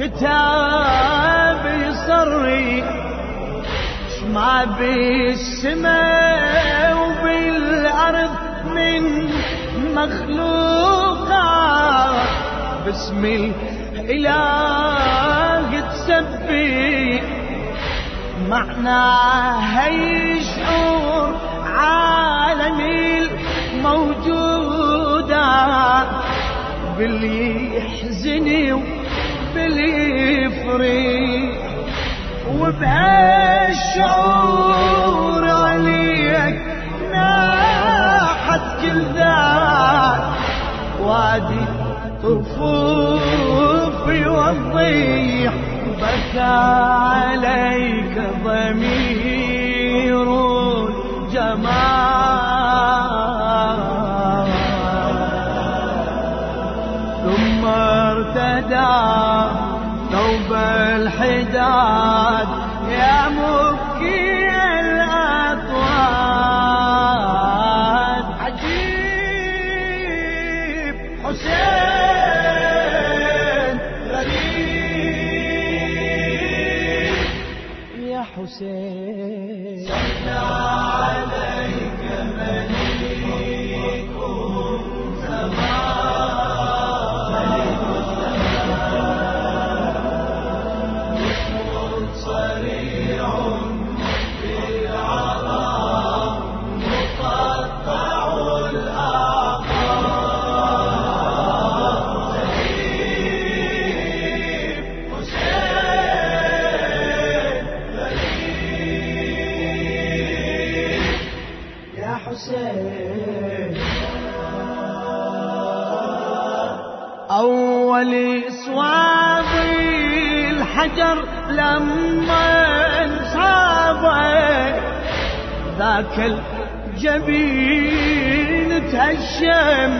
بهالكتاب يصري ما بالسماء وبالأرض من مخلوقات باسم الإله تسبي معناها يشعر عالمي الموجودة. باللي يحزني يفرح وبهالشعور عليك ناحت كل ذات وادي طفوفي والضيح بكى عليك ضمير الجمال ثم ارتدى ثوب ذاك الجبين تهشم.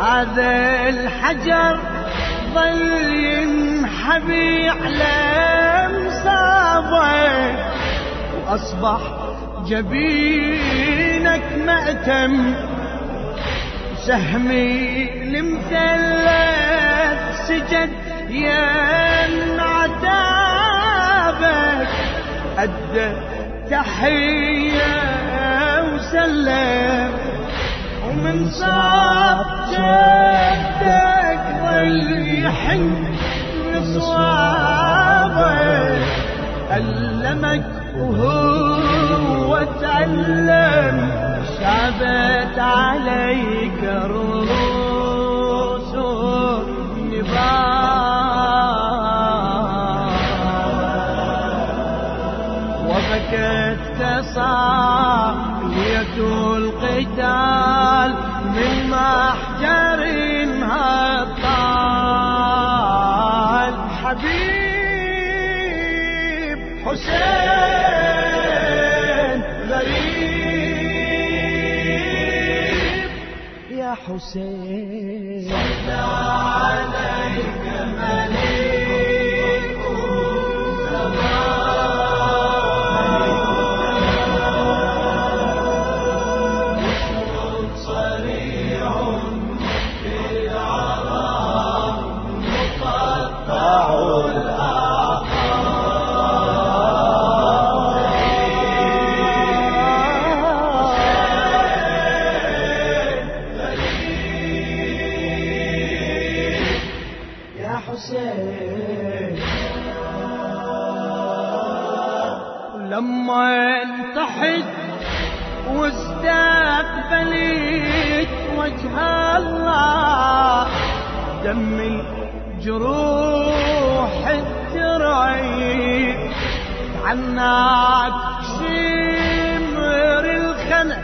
هذا الحجر ظل ينحبي على مصابه وأصبح جبينك مأتم. سهمي المثلث سجد يا عتابك أدى تحية وسلم ومن صاب جدك ظل يحن بصوابك ألمك وهو تعلم شابت عليك رؤوس تصالية القتال من محجر هطال حبيب حسين غريب. يا حسين. عناك شمر الخنق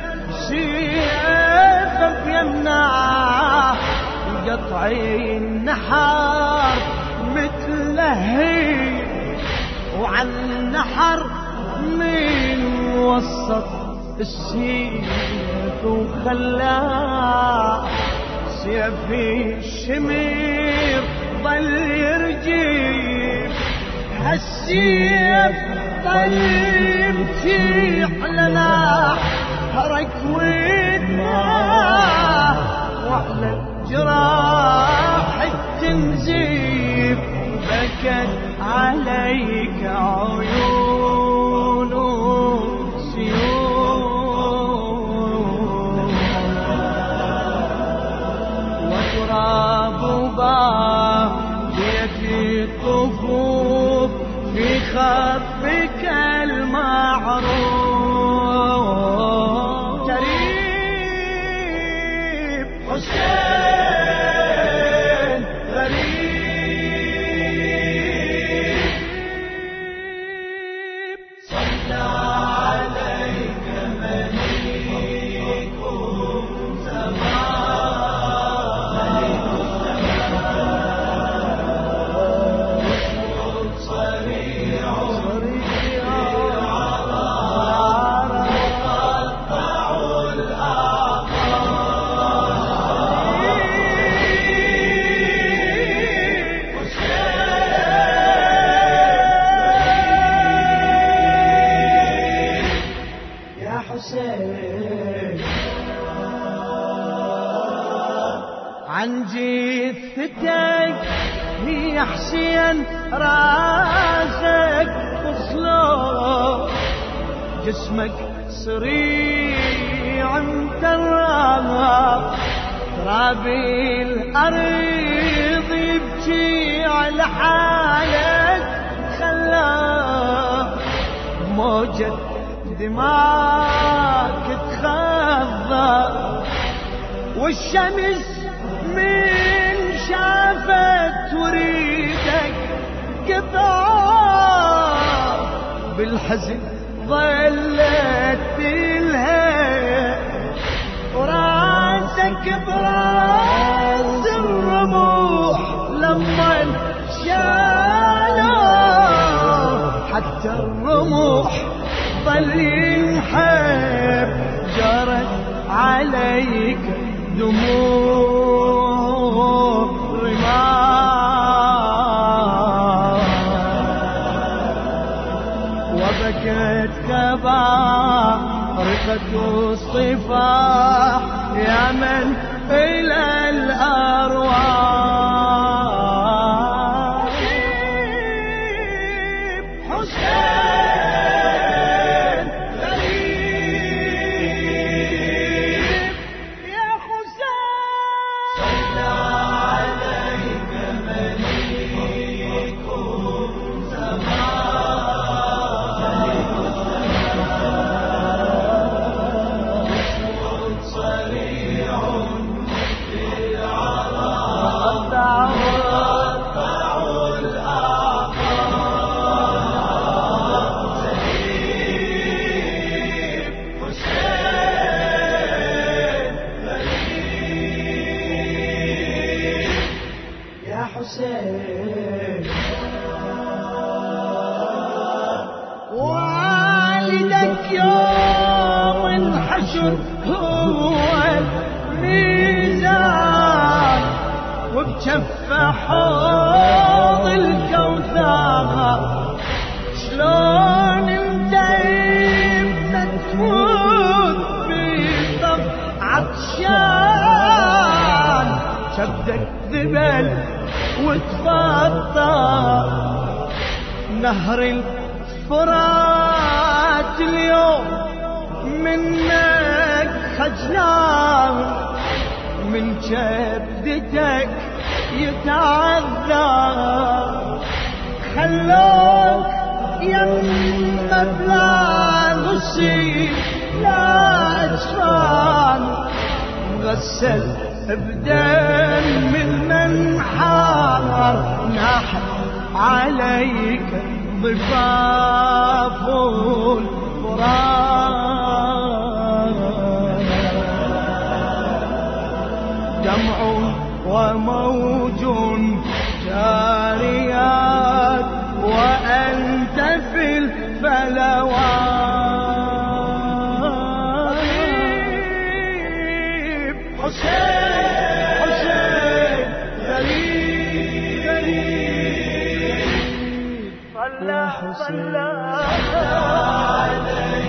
سيفه بيمناه قطع النحر متلهي وعن النحر من وسط السيف وخلاه سيف الشمير ظل يرجي هالسيف ظل يمشي لنا هرك ودماه وعلى الجراح التنزيف بكت عليك عيون. عن جثتك يا حسين راسك وصلو. جسمك صريع متراب تراب الأرض يبكي على حالك خلاه موجة دماغك تخضى والشمس من شافت وريدك قطع بالحزن ظلت تلهى وراسك براس الرموح لما شالوا حتى الرموح ظل ينحب جرت عليك دموع رمال وبكت كبارقة الصفاح يا من إلى الأرواح. حسين وبجف حوض الكوثر. شلون يبدا تفوت بصف عطشان؟ شدك ذبل وتفطر. نهر الفرات اليوم منك خجلان من جدتك يتعذر خلوك يما بلا نصيب لا أجفان. غسل بدم المنحار ناحت عليك ضفاف الفرات وموج جاريات وأنت في الفلوات غريب حسين حسين غريب غريب. صلى صلى. عليك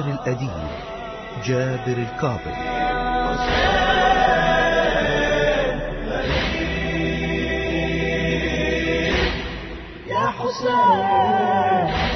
للشاعر الأديب جابر الكاظم يا حسين